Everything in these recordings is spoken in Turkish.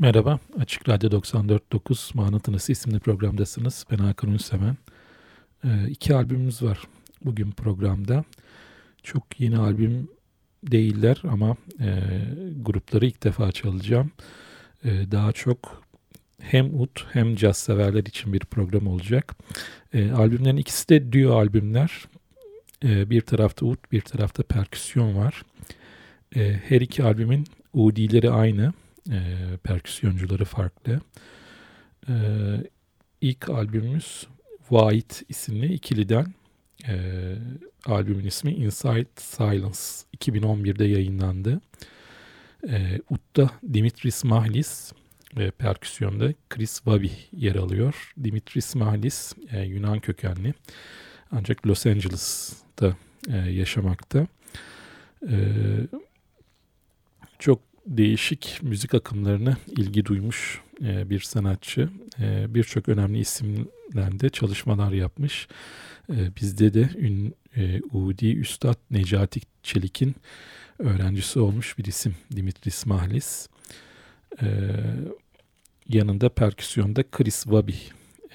Merhaba, Açık Radyo 94.9 Manatınası isimli programdasınız. Ben Hakan Ünsemen. Ee, iki albümümüz var bugün programda. Çok yeni albüm değiller ama e, grupları ilk defa çalacağım. E, daha çok hem ut hem caz severler için bir program olacak. E, albümlerin ikisi de duo albümler. E, bir tarafta ut, bir tarafta perküsyon var. E, her iki albümün UD'leri aynı. E, perküsyoncuları farklı. E, ilk albümümüz White isimli ikiliden. E, albümün ismi Inside Silence 2011'de yayınlandı. E, Utta Dimitris Mahlis ve perküsyonda Chris Wabi yer alıyor. Dimitris Mahlis e, Yunan kökenli ancak Los Angeles'ta e, yaşamakta. E, çok değişik müzik akımlarına ilgi duymuş e, bir sanatçı. E, Birçok önemli isimlerle çalışmalar yapmış. E, bizde de ün, e, Udi Üstad Necati Çelik'in öğrencisi olmuş bir isim Dimitris Mahlis. E, yanında perküsyonda Chris Wabi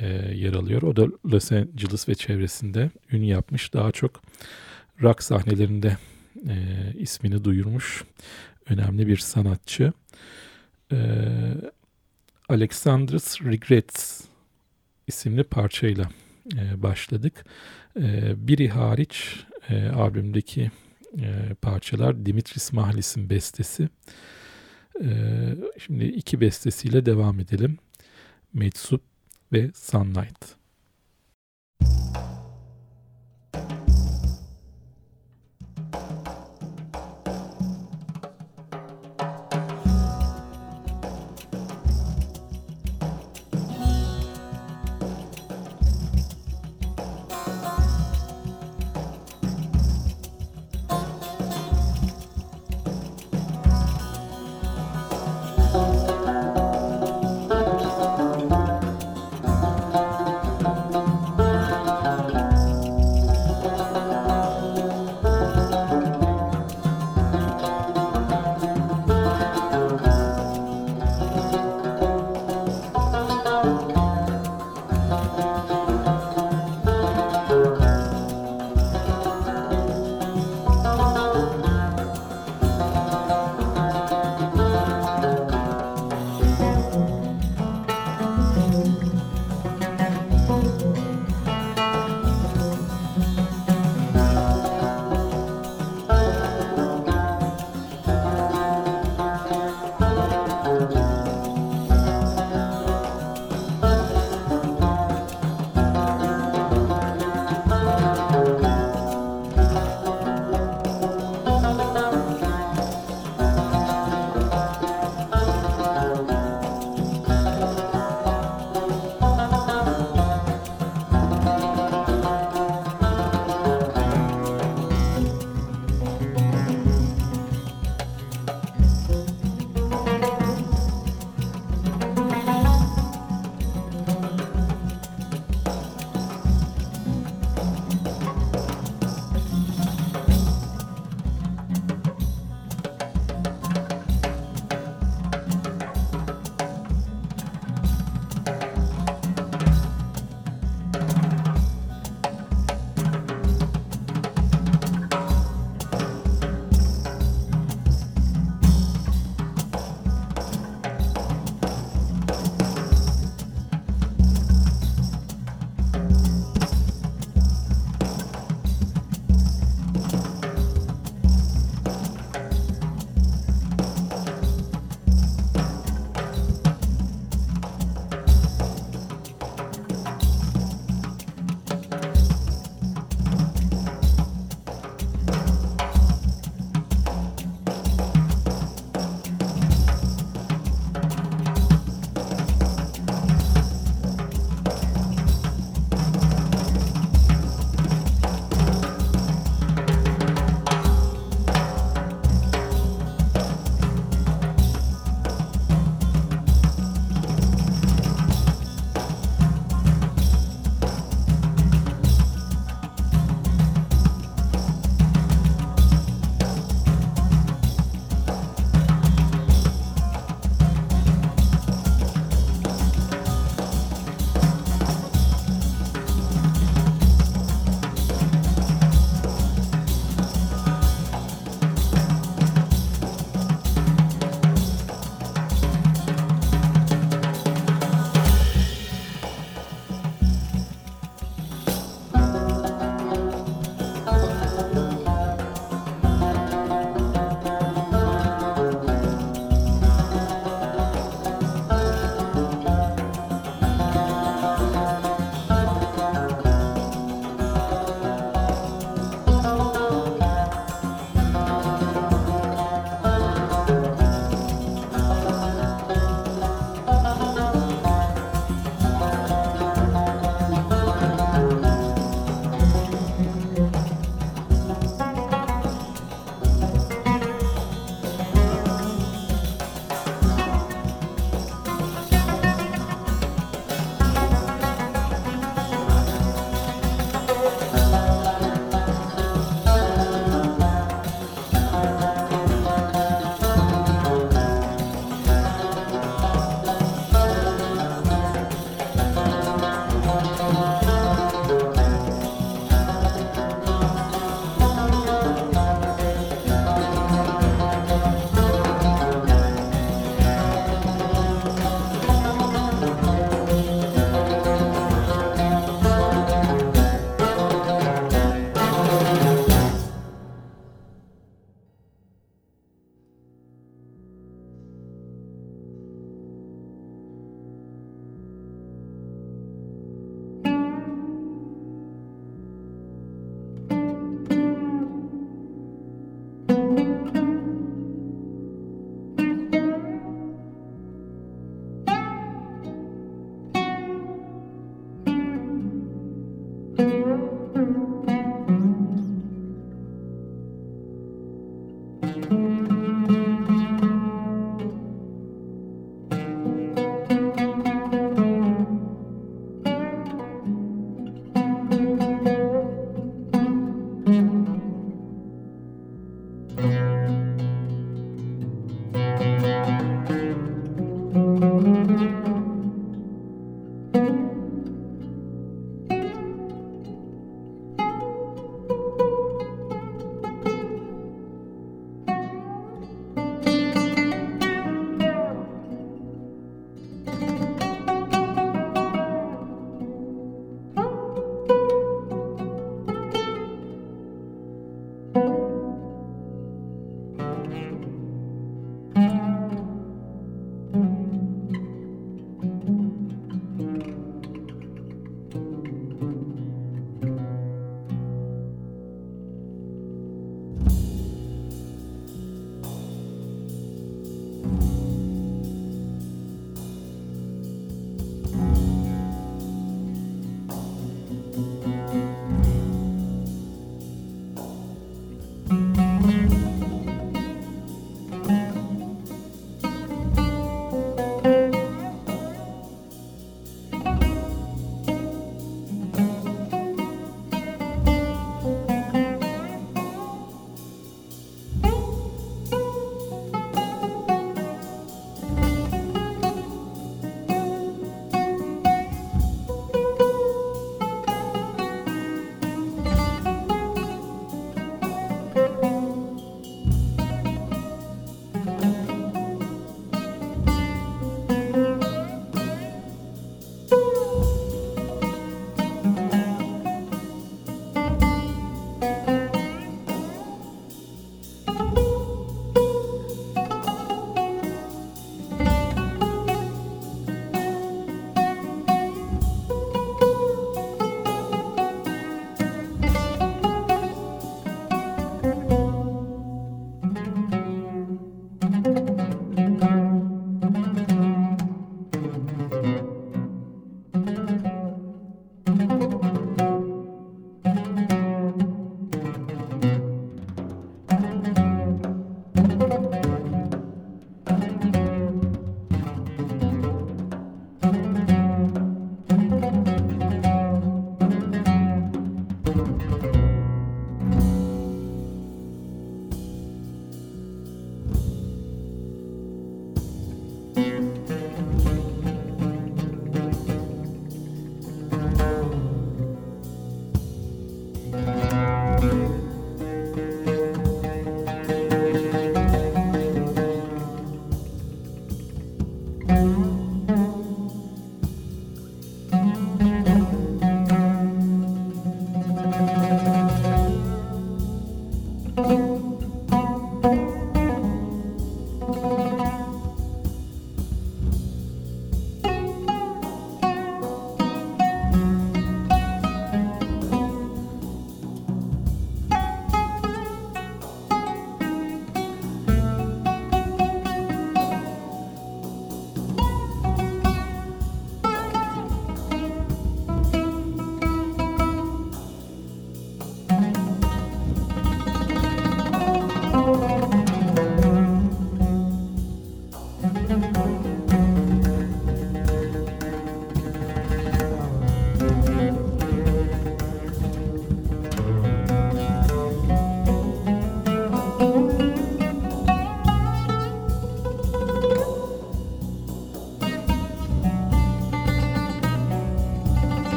e, yer alıyor. O da Los Angeles ve çevresinde ün yapmış. Daha çok rock sahnelerinde e, ismini duyurmuş önemli bir sanatçı. Ee, Alexander's Regrets isimli parçayla e, başladık. E, biri hariç e, albümdeki e, parçalar Dimitris Mahlis'in bestesi. E, şimdi iki bestesiyle devam edelim. Metsup ve Sunlight.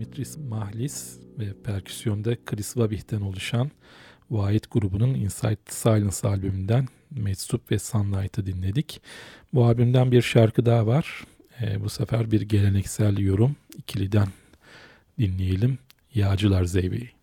Dimitris Mahlis ve perküsyonda Chris Wabih'ten oluşan White grubunun Inside Silence albümünden Metsup ve Sunlight'ı dinledik. Bu albümden bir şarkı daha var. E, bu sefer bir geleneksel yorum ikiliden dinleyelim. Yağcılar Zeybe'yi.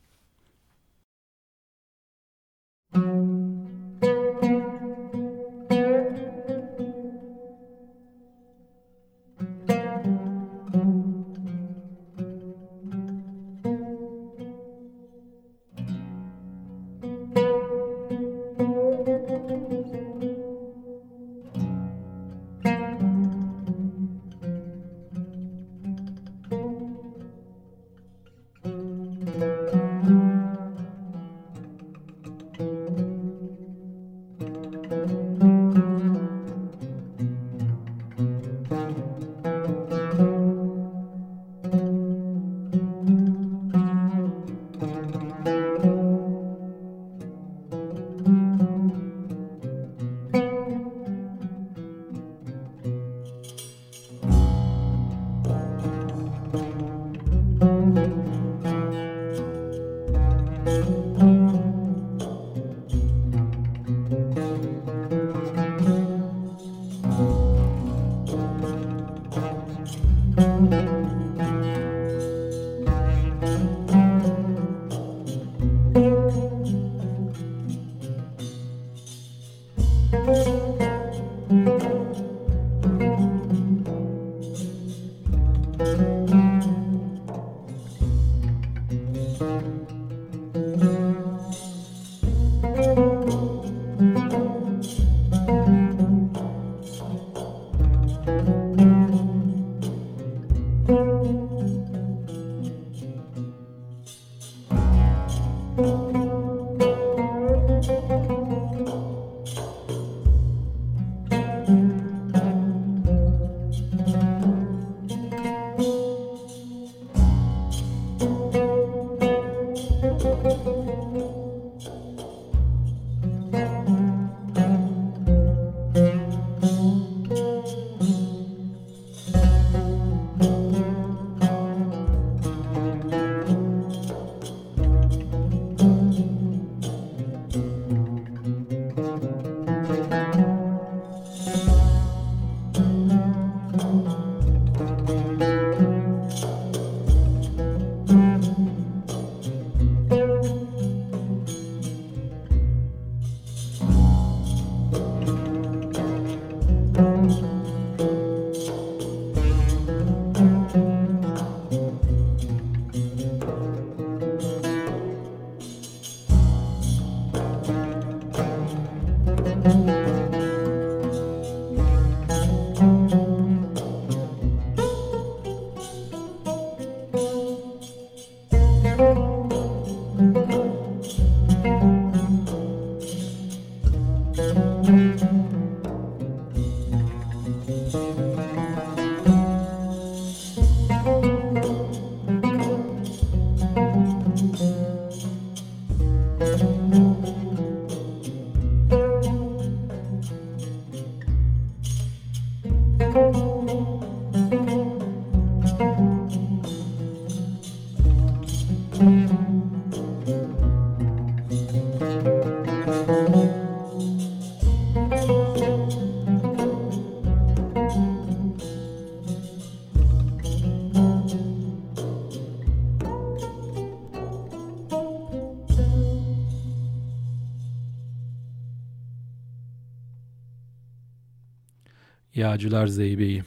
Yağcılar Zeybe'yi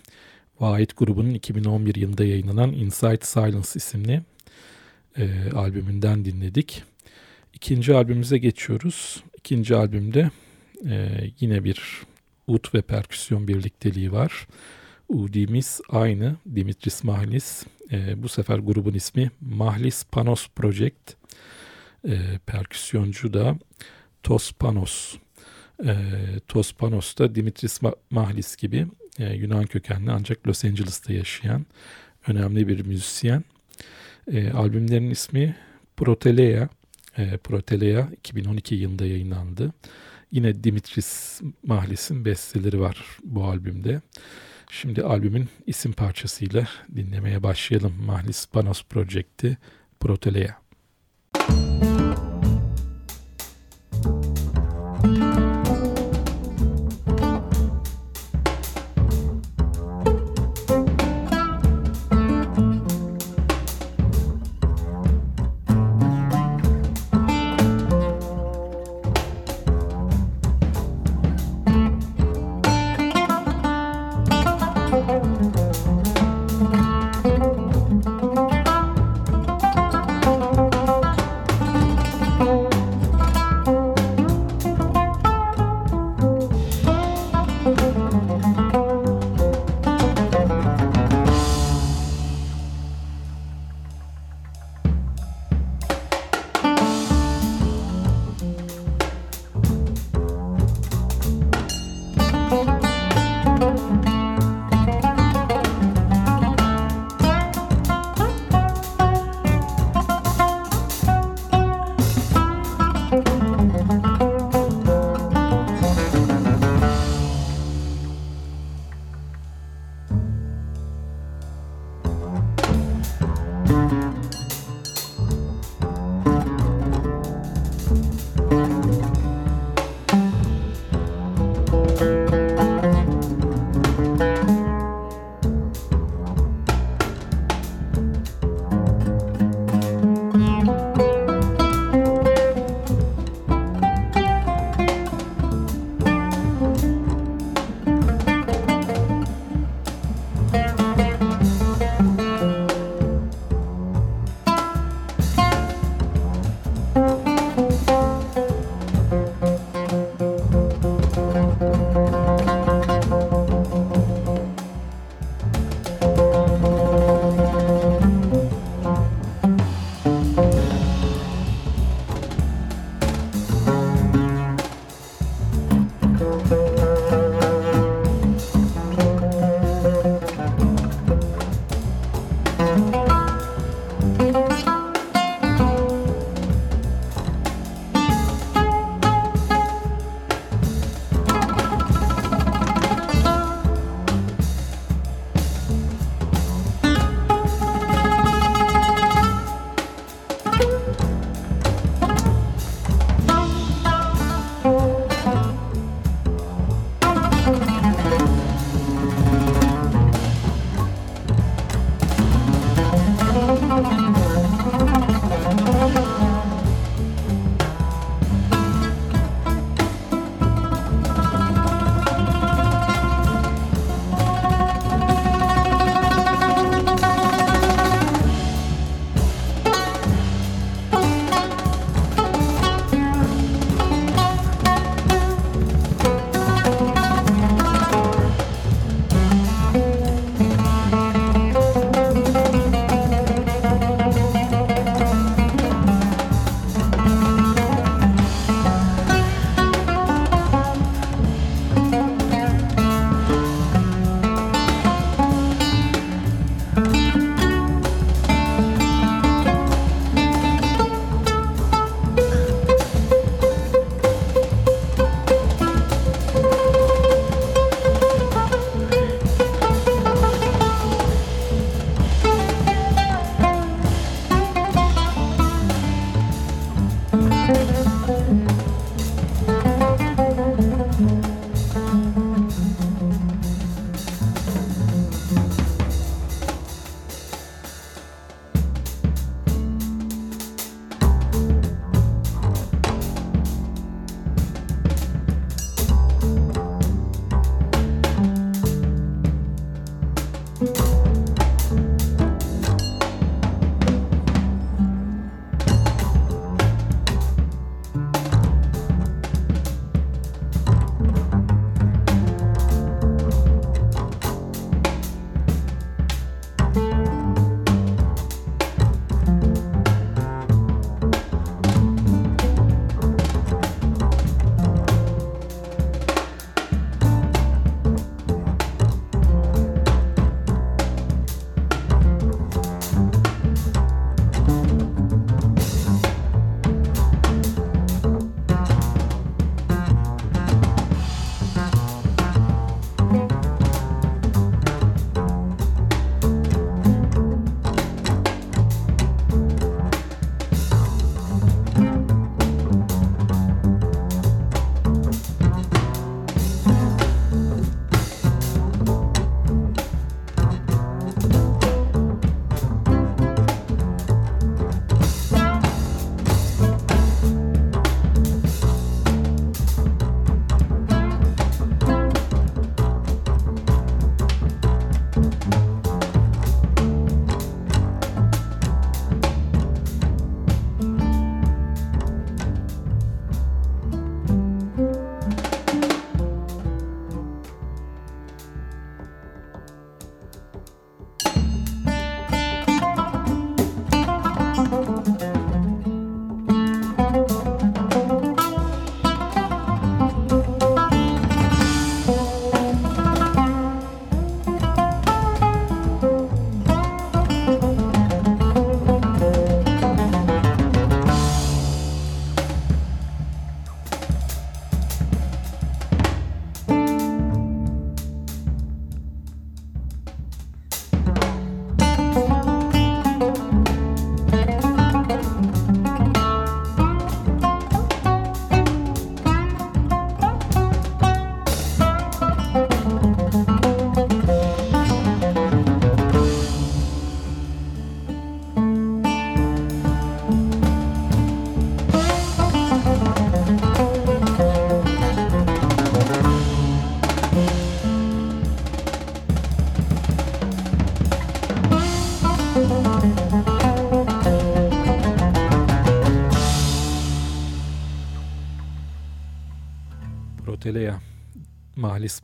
Vahit grubunun 2011 yılında yayınlanan Inside Silence isimli e, albümünden dinledik. İkinci albümümüze geçiyoruz. İkinci albümde e, yine bir ut ve perküsyon birlikteliği var. Udimiz aynı Dimitris Mahlis. E, bu sefer grubun ismi Mahlis Panos Project. E, perküsyoncu da Tos Panos. E, Tos Panos da Dimitris Mahlis gibi e, Yunan kökenli ancak Los Angeles'ta yaşayan önemli bir müzisyen. E, albümlerin ismi Proteleia. E, Proteleia 2012 yılında yayınlandı. Yine Dimitris Mahlis'in besteleri var bu albümde. Şimdi albümün isim parçasıyla dinlemeye başlayalım. Mahlis Panos Project'i Proteleia. Müzik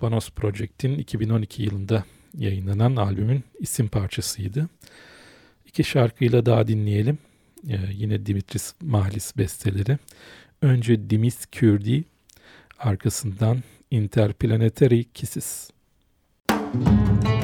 Panos Project'in 2012 yılında yayınlanan albümün isim parçasıydı. İki şarkıyla daha dinleyelim. Ee, yine Dimitris Mahlis besteleri. Önce Dimis Kürdi, arkasından Interplanetary Kisses. Müzik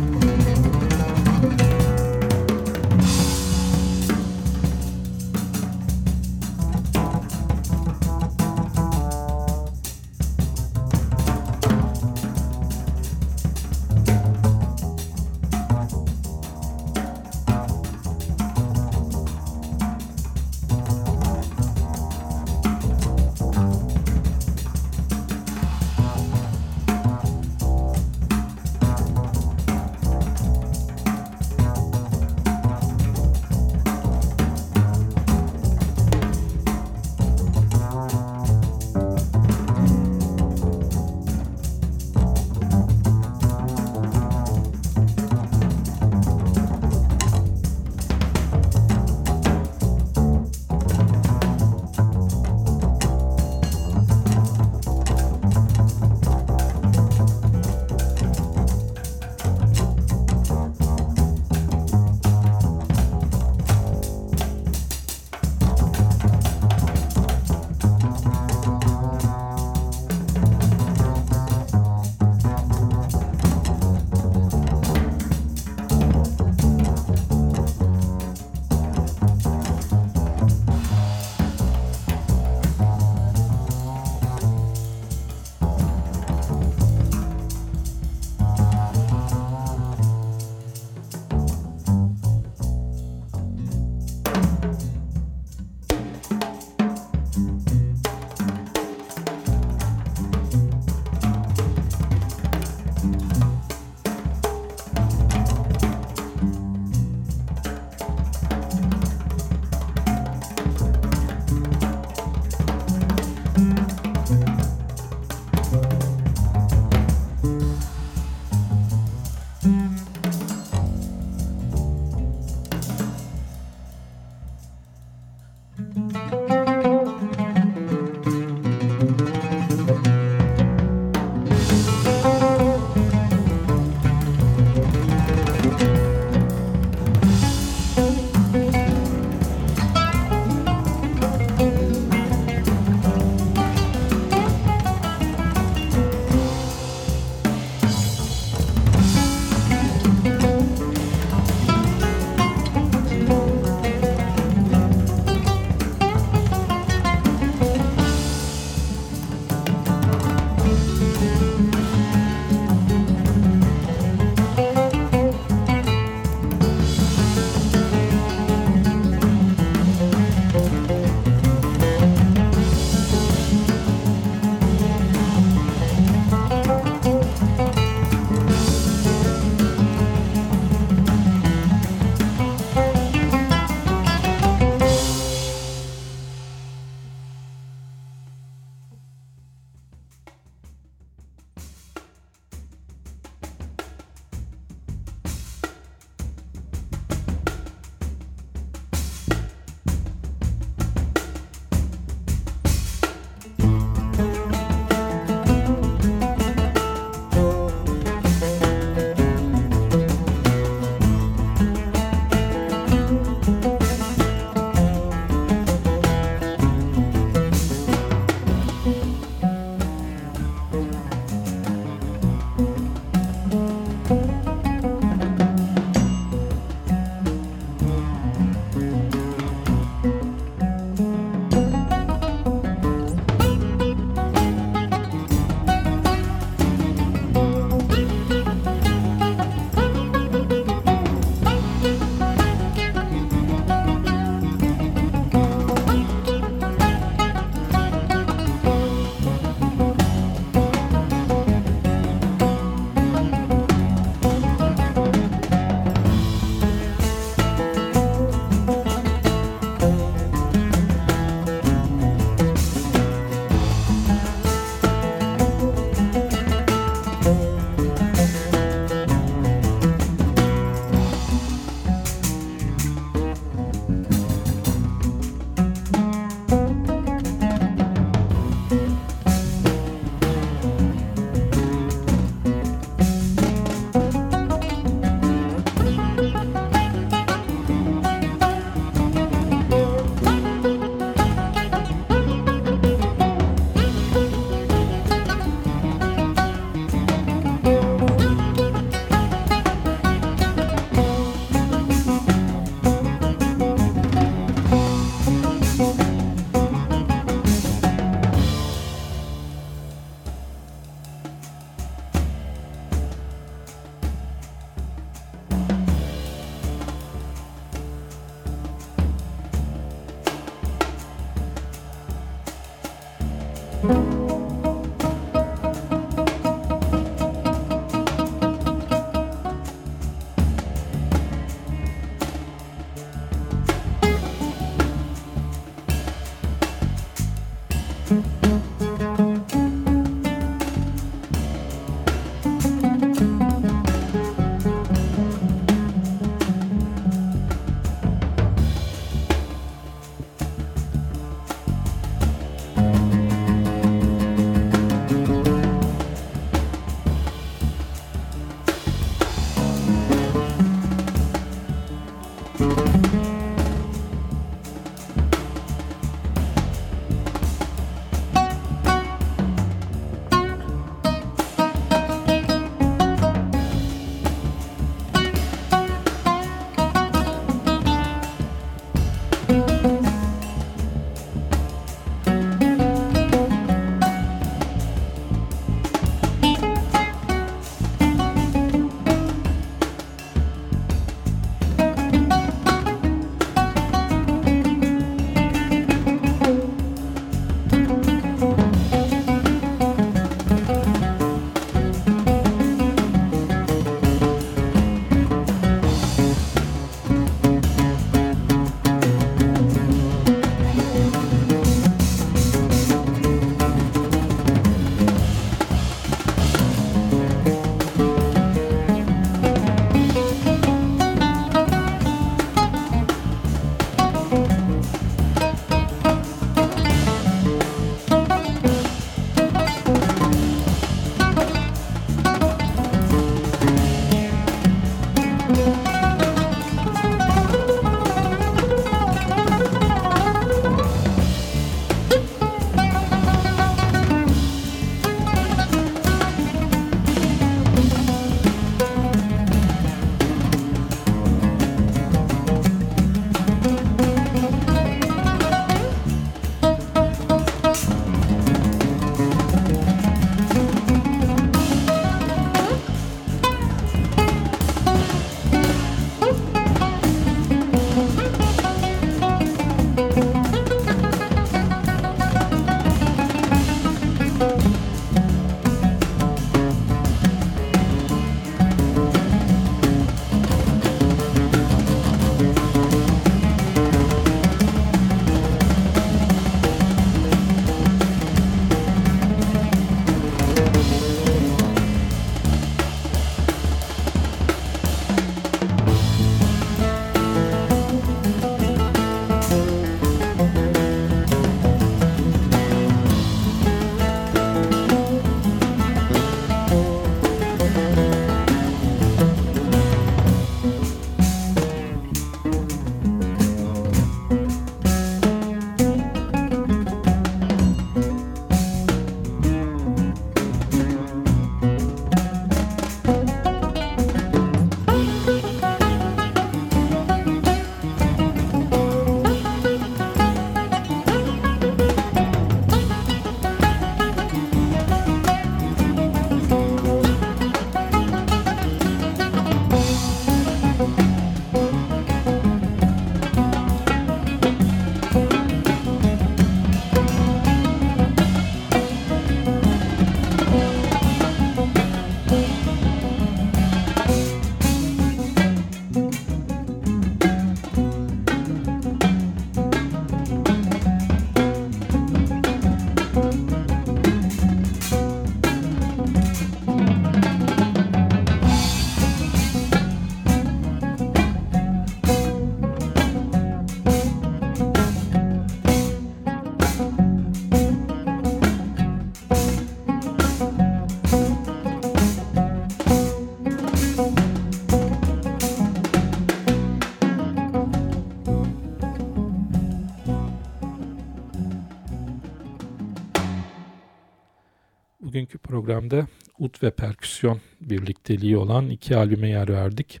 programda ut ve perküsyon birlikteliği olan iki albüme yer verdik.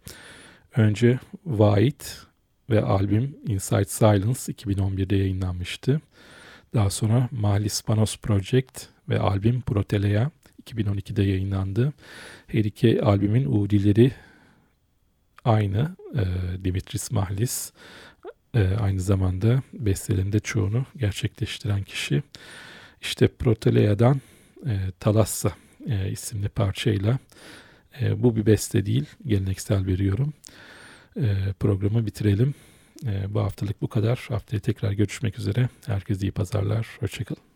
Önce White ve albüm Inside Silence 2011'de yayınlanmıştı. Daha sonra Malis Panos Project ve albüm Protelea 2012'de yayınlandı. Her iki albümün udileri aynı. E, Dimitris Mahlis e, aynı zamanda bestelerinde çoğunu gerçekleştiren kişi. İşte Protelea'dan e, Talassa e, isimli parçayla e, bu bir beste değil, geleneksel bir. E, programı bitirelim. E, bu haftalık bu kadar. Haftaya tekrar görüşmek üzere. Herkese iyi pazarlar. Hoşçakalın.